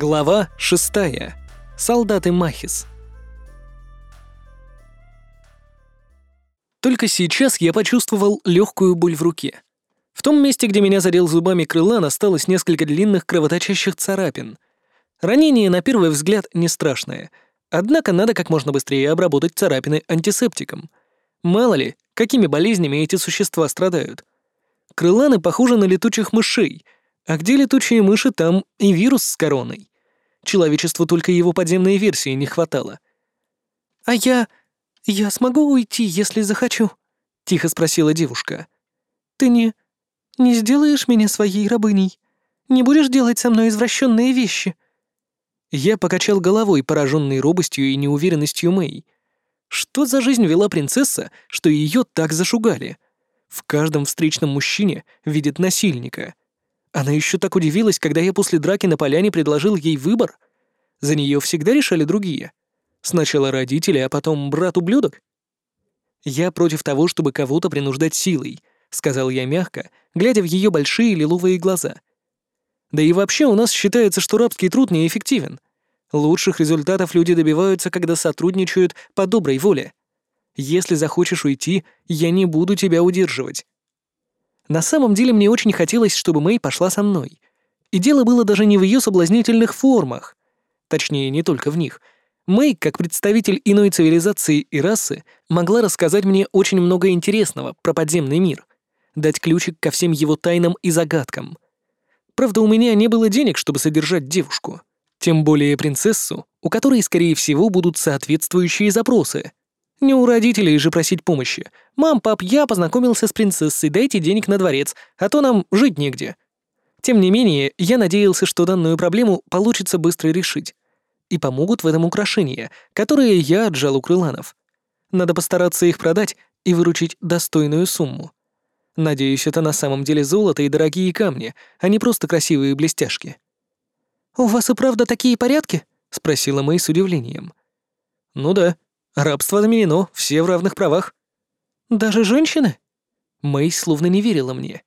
Глава 6. Солдаты Махис. Только сейчас я почувствовал легкую боль в руке. В том месте, где меня задел зубами крыла, осталось несколько длинных кровоточащих царапин. Ранение, на первый взгляд, не страшное. Однако надо как можно быстрее обработать царапины антисептиком. Мало ли, какими болезнями эти существа страдают. Крыланы похожи на летучих мышей — а где летучие мыши, там и вирус с короной. Человечеству только его подземной версии не хватало. «А я... я смогу уйти, если захочу?» — тихо спросила девушка. «Ты не... не сделаешь меня своей рабыней? Не будешь делать со мной извращенные вещи?» Я покачал головой, пораженный робостью и неуверенностью Мэй. Что за жизнь вела принцесса, что ее так зашугали? В каждом встречном мужчине видит насильника. Она еще так удивилась, когда я после драки на поляне предложил ей выбор. За нее всегда решали другие. Сначала родители, а потом брат-ублюдок. «Я против того, чтобы кого-то принуждать силой», — сказал я мягко, глядя в ее большие лиловые глаза. «Да и вообще у нас считается, что рабский труд неэффективен. Лучших результатов люди добиваются, когда сотрудничают по доброй воле. Если захочешь уйти, я не буду тебя удерживать. На самом деле мне очень хотелось, чтобы Мэй пошла со мной. И дело было даже не в ее соблазнительных формах. Точнее, не только в них. Мэй, как представитель иной цивилизации и расы, могла рассказать мне очень много интересного про подземный мир, дать ключик ко всем его тайнам и загадкам. Правда, у меня не было денег, чтобы содержать девушку. Тем более принцессу, у которой, скорее всего, будут соответствующие запросы. Не у родителей же просить помощи. «Мам, пап, я познакомился с принцессой, дайте денег на дворец, а то нам жить негде». Тем не менее, я надеялся, что данную проблему получится быстро решить. И помогут в этом украшения, которые я отжал у крыланов. Надо постараться их продать и выручить достойную сумму. Надеюсь, это на самом деле золото и дорогие камни, а не просто красивые блестяшки. «У вас и правда такие порядки?» — спросила Мэй с удивлением. «Ну да», Рабство отменено, все в равных правах. Даже женщины? Мэй словно не верила мне.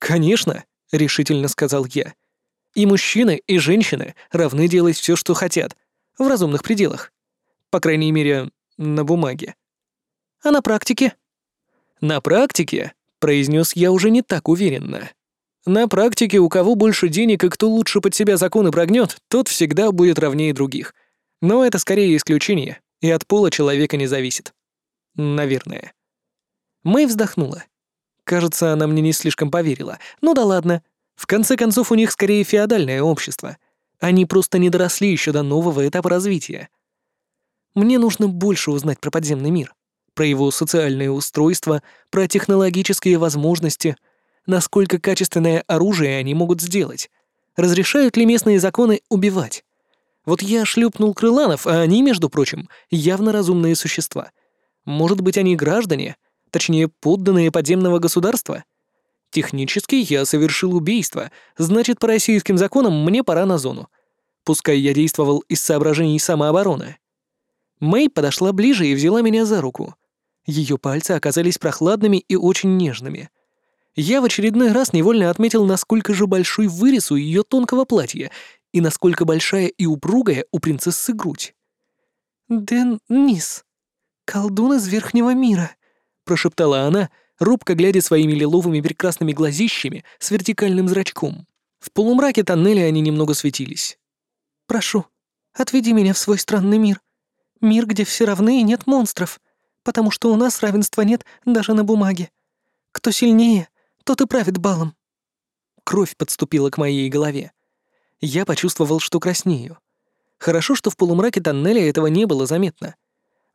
Конечно, решительно сказал я. И мужчины, и женщины равны делать все, что хотят, в разумных пределах. По крайней мере, на бумаге. А на практике? На практике, произнес я уже не так уверенно. На практике у кого больше денег и кто лучше под себя законы прогнет, тот всегда будет равнее других. Но это скорее исключение и от пола человека не зависит. Наверное. Мэй вздохнула. Кажется, она мне не слишком поверила. Ну да ладно. В конце концов, у них скорее феодальное общество. Они просто не доросли еще до нового этапа развития. Мне нужно больше узнать про подземный мир, про его социальное устройство, про технологические возможности, насколько качественное оружие они могут сделать, разрешают ли местные законы убивать. Вот я шлюпнул крыланов, а они, между прочим, явно разумные существа. Может быть, они граждане, точнее, подданные подземного государства? Технически я совершил убийство, значит, по российским законам мне пора на зону. Пускай я действовал из соображений самообороны. Мэй подошла ближе и взяла меня за руку. Ее пальцы оказались прохладными и очень нежными. Я в очередной раз невольно отметил, насколько же большой вырез у ее тонкого платья и насколько большая и упругая у принцессы грудь. «Дэн Нис, колдун из Верхнего мира», — прошептала она, робко глядя своими лиловыми прекрасными глазищами с вертикальным зрачком. В полумраке тоннеля они немного светились. «Прошу, отведи меня в свой странный мир. Мир, где все равны и нет монстров, потому что у нас равенства нет даже на бумаге. Кто сильнее, тот и правит балом». Кровь подступила к моей голове. Я почувствовал, что краснею. Хорошо, что в полумраке тоннеля этого не было заметно.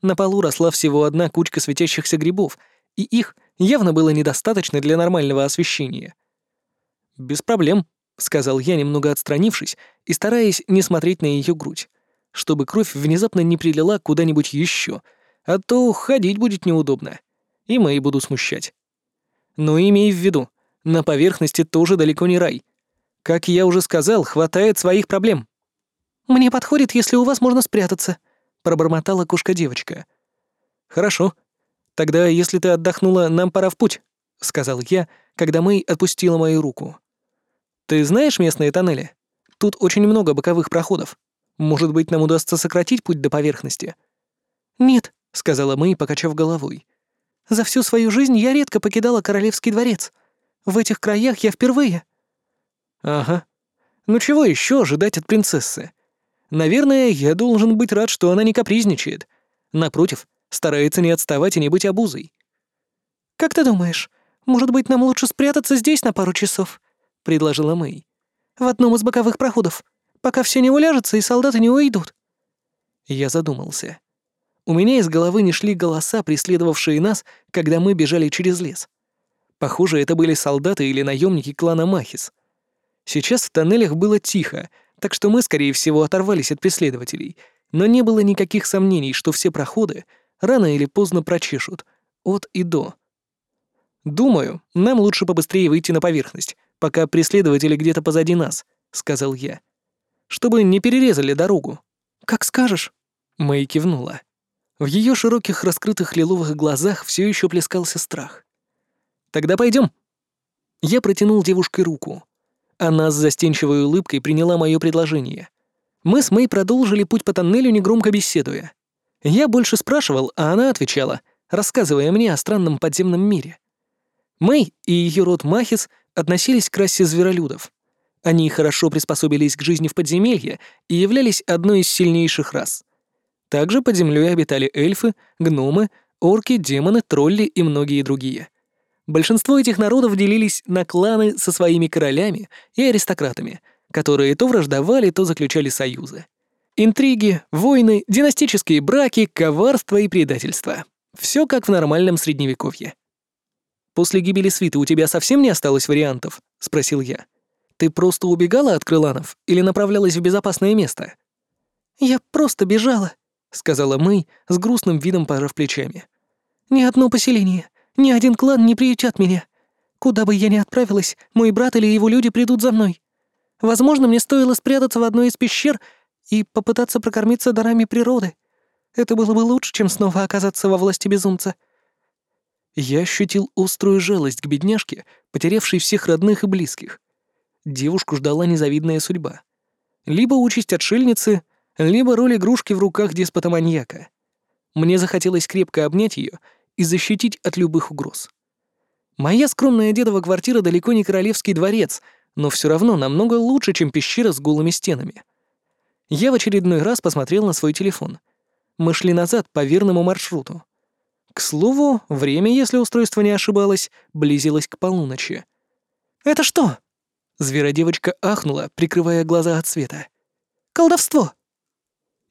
На полу росла всего одна кучка светящихся грибов, и их явно было недостаточно для нормального освещения. «Без проблем», — сказал я, немного отстранившись и стараясь не смотреть на ее грудь, чтобы кровь внезапно не прилила куда-нибудь еще, а то ходить будет неудобно, и мои буду смущать. Но имей в виду, на поверхности тоже далеко не рай, как я уже сказал, хватает своих проблем. Мне подходит, если у вас можно спрятаться, пробормотала кошка-девочка. Хорошо. Тогда, если ты отдохнула, нам пора в путь, сказал я, когда Мэй отпустила мою руку. Ты знаешь местные тоннели? Тут очень много боковых проходов. Может быть, нам удастся сократить путь до поверхности?» «Нет», — сказала Мэй, покачав головой. «За всю свою жизнь я редко покидала Королевский дворец. В этих краях я впервые». «Ага. Ну чего еще ожидать от принцессы? Наверное, я должен быть рад, что она не капризничает. Напротив, старается не отставать и не быть обузой». «Как ты думаешь, может быть, нам лучше спрятаться здесь на пару часов?» — предложила Мэй. «В одном из боковых проходов, пока все не уляжется и солдаты не уйдут». Я задумался. У меня из головы не шли голоса, преследовавшие нас, когда мы бежали через лес. Похоже, это были солдаты или наемники клана Махис. Сейчас в тоннелях было тихо, так что мы, скорее всего, оторвались от преследователей, но не было никаких сомнений, что все проходы рано или поздно прочешут, от и до. «Думаю, нам лучше побыстрее выйти на поверхность, пока преследователи где-то позади нас», — сказал я. «Чтобы не перерезали дорогу». «Как скажешь», — Мэй кивнула. В ее широких раскрытых лиловых глазах все еще плескался страх. «Тогда пойдем. Я протянул девушке руку. Она с застенчивой улыбкой приняла мое предложение. Мы с Мэй продолжили путь по тоннелю, негромко беседуя. Я больше спрашивал, а она отвечала, рассказывая мне о странном подземном мире. Мэй и ее род Махис относились к расе зверолюдов. Они хорошо приспособились к жизни в подземелье и являлись одной из сильнейших рас. Также под землей обитали эльфы, гномы, орки, демоны, тролли и многие другие. Большинство этих народов делились на кланы со своими королями и аристократами, которые то враждовали, то заключали союзы. Интриги, войны, династические браки, коварство и предательство. Все как в нормальном средневековье. «После гибели свиты у тебя совсем не осталось вариантов?» — спросил я. «Ты просто убегала от крыланов или направлялась в безопасное место?» «Я просто бежала», — сказала Мэй с грустным видом пожав плечами. «Ни одно поселение, ни один клан не приютят меня. Куда бы я ни отправилась, мой брат или его люди придут за мной. Возможно, мне стоило спрятаться в одной из пещер и попытаться прокормиться дарами природы. Это было бы лучше, чем снова оказаться во власти безумца». Я ощутил острую жалость к бедняжке, потерявшей всех родных и близких. Девушку ждала незавидная судьба. Либо участь отшельницы, либо роль игрушки в руках деспота-маньяка. Мне захотелось крепко обнять ее и защитить от любых угроз. Моя скромная дедова квартира далеко не королевский дворец, но все равно намного лучше, чем пещера с голыми стенами. Я в очередной раз посмотрел на свой телефон. Мы шли назад по верному маршруту. К слову, время, если устройство не ошибалось, близилось к полуночи. «Это что?» Зверодевочка ахнула, прикрывая глаза от света. «Колдовство!»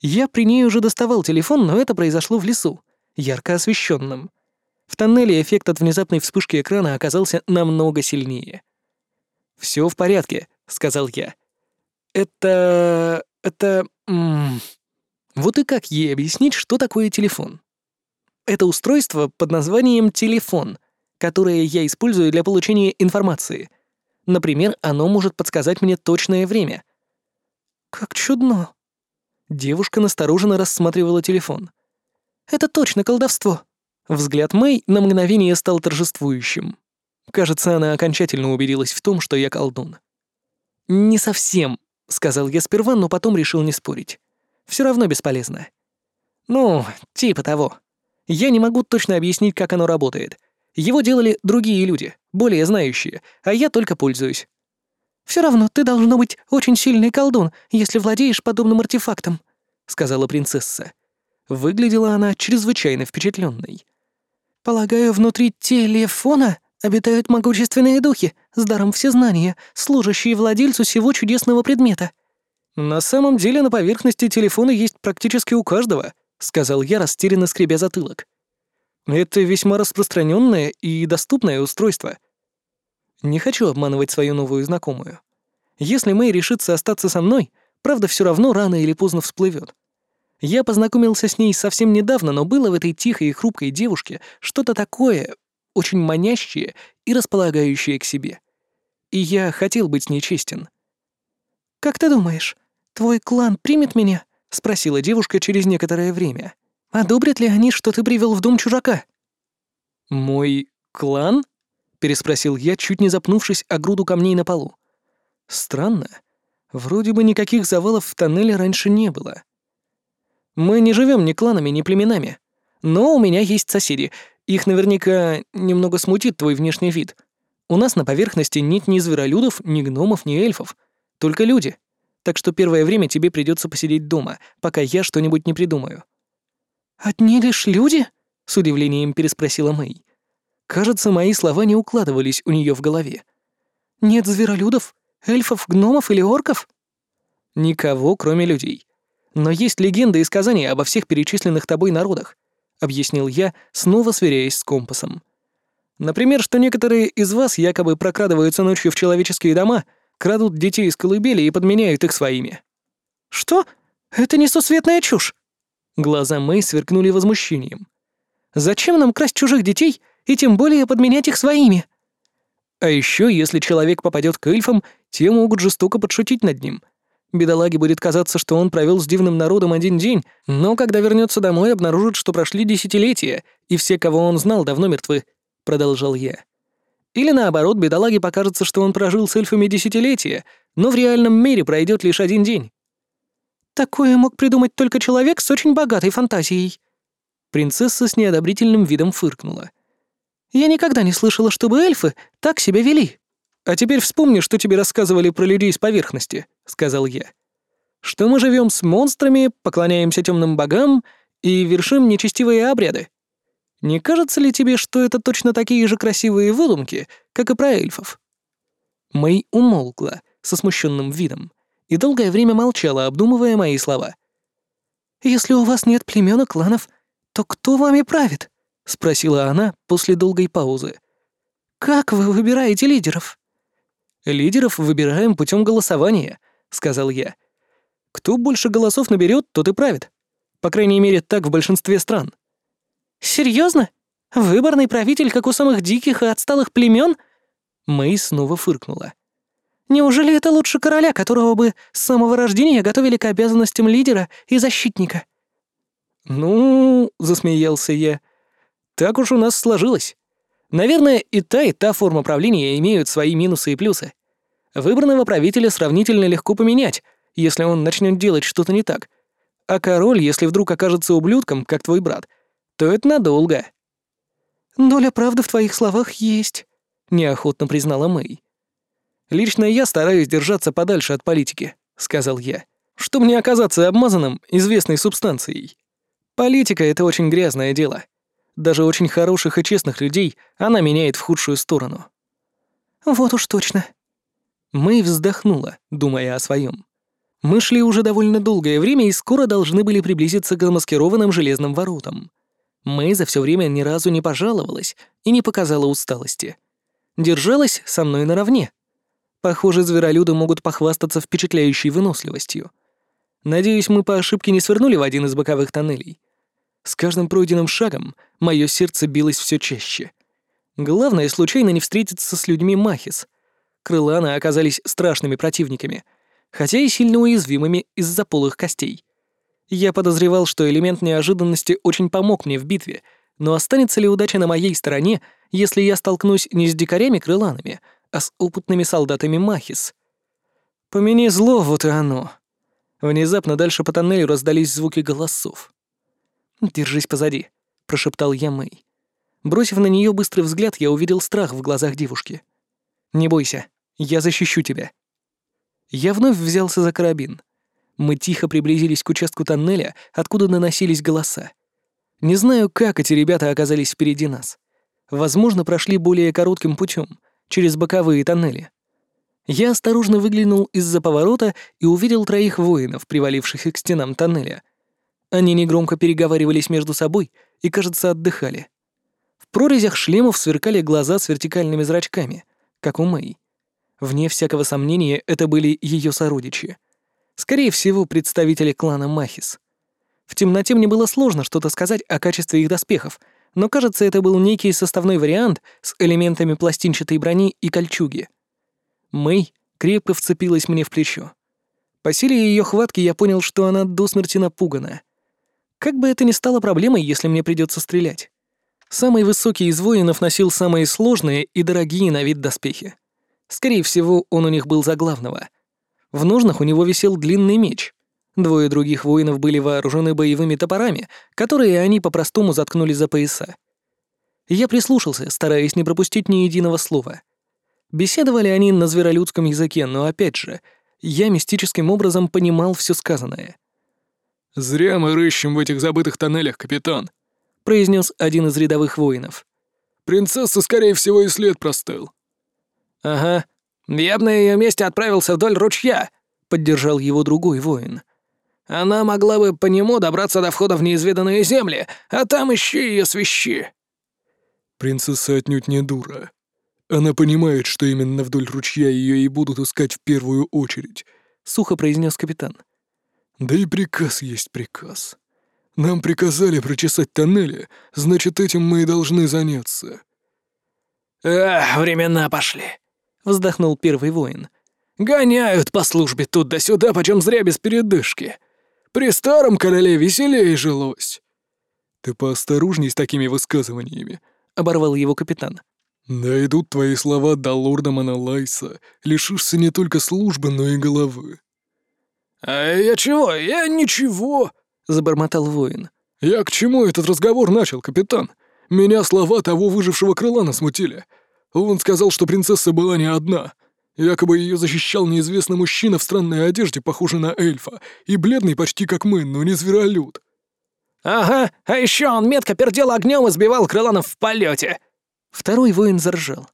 Я при ней уже доставал телефон, но это произошло в лесу, ярко освещенном. В тоннеле эффект от внезапной вспышки экрана оказался намного сильнее. Все в порядке», — сказал я. «Это... это... М. Вот и как ей объяснить, что такое телефон?» Это устройство под названием «телефон», которое я использую для получения информации. Например, оно может подсказать мне точное время. «Как чудно», Девушка настороженно рассматривала телефон. «Это точно колдовство!» Взгляд Мэй на мгновение стал торжествующим. Кажется, она окончательно убедилась в том, что я колдун. «Не совсем», — сказал я сперва, но потом решил не спорить. Все равно бесполезно. «Ну, типа того. Я не могу точно объяснить, как оно работает. Его делали другие люди, более знающие, а я только пользуюсь. Все равно ты должно быть очень сильный колдун, если владеешь подобным артефактом», — сказала принцесса. Выглядела она чрезвычайно впечатленной. «Полагаю, внутри телефона обитают могущественные духи с даром всезнания, служащие владельцу всего чудесного предмета». «На самом деле на поверхности телефона есть практически у каждого», — сказал я, растерянно скребя затылок. «Это весьма распространенное и доступное устройство». Не хочу обманывать свою новую знакомую. Если Мэй решится остаться со мной, правда все равно рано или поздно всплывет. Я познакомился с ней совсем недавно, но было в этой тихой и хрупкой девушке что-то такое, очень манящее и располагающее к себе. И я хотел быть с ней честен. «Как ты думаешь, твой клан примет меня?» — спросила девушка через некоторое время. «Одобрят ли они, что ты привел в дом чужака?» «Мой клан?» — переспросил я, чуть не запнувшись о груду камней на полу. «Странно. Вроде бы никаких завалов в тоннеле раньше не было. Мы не живем ни кланами, ни племенами. Но у меня есть соседи. Их наверняка немного смутит твой внешний вид. У нас на поверхности нет ни зверолюдов, ни гномов, ни эльфов. Только люди. Так что первое время тебе придется посидеть дома, пока я что-нибудь не придумаю». «Одни лишь люди?» — с удивлением переспросила Мэй. Кажется, мои слова не укладывались у нее в голове. «Нет зверолюдов, эльфов, гномов или орков?» «Никого, кроме людей. Но есть легенды и сказания обо всех перечисленных тобой народах», — объяснил я, снова сверяясь с компасом. «Например, что некоторые из вас якобы прокрадываются ночью в человеческие дома, крадут детей из колыбели и подменяют их своими». «Что? Это несусветная чушь!» Глаза Мэй сверкнули возмущением. «Зачем нам красть чужих детей и тем более подменять их своими?» А еще, если человек попадет к эльфам, те могут жестоко подшутить над ним. Бедолаге будет казаться, что он провел с дивным народом один день, но когда вернется домой, обнаружит, что прошли десятилетия, и все, кого он знал, давно мертвы, продолжал я. Или наоборот, бедолаге покажется, что он прожил с эльфами десятилетия, но в реальном мире пройдет лишь один день. Такое мог придумать только человек с очень богатой фантазией. Принцесса с неодобрительным видом фыркнула. Я никогда не слышала, чтобы эльфы так себя вели. А теперь вспомни, что тебе рассказывали про людей с поверхности, сказал я. Что мы живем с монстрами, поклоняемся темным богам и вершим нечестивые обряды. Не кажется ли тебе, что это точно такие же красивые выдумки, как и про эльфов? Мэй умолкла со смущенным видом и долгое время молчала, обдумывая мои слова. «Если у вас нет племен и кланов, то кто вами правит?» — спросила она после долгой паузы. «Как вы выбираете лидеров?» «Лидеров выбираем путем голосования», — сказал я. «Кто больше голосов наберет, тот и правит. По крайней мере, так в большинстве стран». Серьезно? Выборный правитель, как у самых диких и отсталых племен? Мэй снова фыркнула. Неужели это лучше короля, которого бы с самого рождения готовили к обязанностям лидера и защитника? Ну, засмеялся я. Так уж у нас сложилось. Наверное, и та, и та форма правления имеют свои минусы и плюсы. Выбранного правителя сравнительно легко поменять, если он начнет делать что-то не так. А король, если вдруг окажется ублюдком, как твой брат, то это надолго. «Доля правды в твоих словах есть», — неохотно признала Мэй. «Лично я стараюсь держаться подальше от политики», — сказал я, «чтобы не оказаться обмазанным известной субстанцией. Политика — это очень грязное дело. Даже очень хороших и честных людей она меняет в худшую сторону». «Вот уж точно». Мэй вздохнула, думая о своем. Мы шли уже довольно долгое время и скоро должны были приблизиться к замаскированным железным воротам. Мэй за все время ни разу не пожаловалась и не показала усталости. Держалась со мной наравне. Похоже, зверолюды могут похвастаться впечатляющей выносливостью. Надеюсь, мы по ошибке не свернули в один из боковых тоннелей. С каждым пройденным шагом мое сердце билось все чаще. Главное, случайно не встретиться с людьми Махис. Крыланы оказались страшными противниками, хотя и сильно уязвимыми из-за полых костей. Я подозревал, что элемент неожиданности очень помог мне в битве, но останется ли удача на моей стороне, если я столкнусь не с дикарями-крыланами, а с опытными солдатами Махис? Помяни зло, вот и оно. Внезапно дальше по тоннелю раздались звуки голосов. «Держись позади», — прошептал я Мэй. Бросив на нее быстрый взгляд, я увидел страх в глазах девушки. «Не бойся, я защищу тебя». Я вновь взялся за карабин. Мы тихо приблизились к участку тоннеля, откуда наносились голоса. Не знаю, как эти ребята оказались впереди нас. Возможно, прошли более коротким путем, через боковые тоннели. Я осторожно выглянул из-за поворота и увидел троих воинов, привалившихся к стенам тоннеля. Они негромко переговаривались между собой и, кажется, отдыхали. В прорезях шлемов сверкали глаза с вертикальными зрачками, как у Мэй. Вне всякого сомнения, это были ее сородичи. Скорее всего, представители клана Махис. В темноте мне было сложно что-то сказать о качестве их доспехов, но, кажется, это был некий составной вариант с элементами пластинчатой брони и кольчуги. Мэй крепко вцепилась мне в плечо. По силе ее хватки я понял, что она до смерти напугана. Как бы это ни стало проблемой, если мне придется стрелять. Самый высокий из воинов носил самые сложные и дорогие на вид доспехи. Скорее всего, он у них был за главного — В ножнах у него висел длинный меч. Двое других воинов были вооружены боевыми топорами, которые они по-простому заткнули за пояса. Я прислушался, стараясь не пропустить ни единого слова. Беседовали они на зверолюдском языке, но опять же, я мистическим образом понимал все сказанное. «Зря мы рыщем в этих забытых тоннелях, капитан», — произнес один из рядовых воинов. «Принцесса, скорее всего, и след простыл». «Ага, я бы на ее месте отправился вдоль ручья», — поддержал его другой воин. «Она могла бы по нему добраться до входа в неизведанные земли, а там ищи ее свищи». «Принцесса отнюдь не дура. Она понимает, что именно вдоль ручья ее и будут искать в первую очередь», — сухо произнес капитан. «Да и приказ есть приказ. Нам приказали прочесать тоннели, значит, этим мы и должны заняться». «Эх, времена пошли», — вздохнул первый воин. «Гоняют по службе тут да сюда, почем зря без передышки. При старом короле веселее жилось». «Ты поосторожней с такими высказываниями», — оборвал его капитан. «Да идут твои слова до лорда Монолайса. Лишишься не только службы, но и головы». «А я чего? Я ничего», — забормотал воин. «Я к чему этот разговор начал, капитан? Меня слова того выжившего крыла насмутили. Он сказал, что принцесса была не одна. Якобы ее защищал неизвестный мужчина в странной одежде, похожий на эльфа, и бледный почти как мы, но не зверолюд». «Ага, а еще он метко пердел огнем и сбивал крыланов в полете. Второй воин заржал.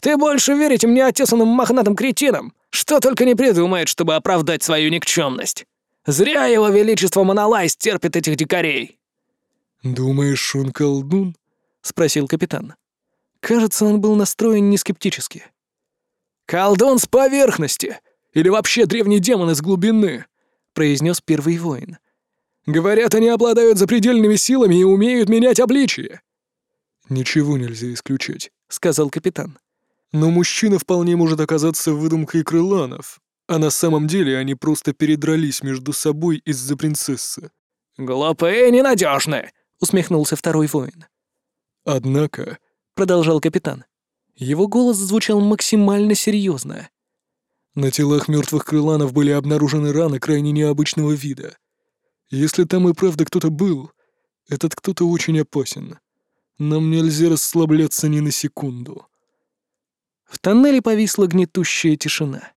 «Ты больше верите мне отесанным мохнатым кретинам, что только не придумает, чтобы оправдать свою никчемность. Зря его величество Монолайс терпит этих дикарей». «Думаешь, он колдун?» — спросил капитан. Кажется, он был настроен не скептически. «Колдун с поверхности! Или вообще древний демон из глубины!» — произнес первый воин. «Говорят, они обладают запредельными силами и умеют менять обличие!» «Ничего нельзя исключать», — сказал капитан. «Но мужчина вполне может оказаться выдумкой крыланов, а на самом деле они просто передрались между собой из-за принцессы». «Глупые и ненадежные», — усмехнулся второй воин. «Однако», — продолжал капитан, — его голос звучал максимально серьезно. «На телах мертвых крыланов были обнаружены раны крайне необычного вида. Если там и правда кто-то был, этот кто-то очень опасен». Нам нельзя расслабляться ни на секунду. В тоннеле повисла гнетущая тишина.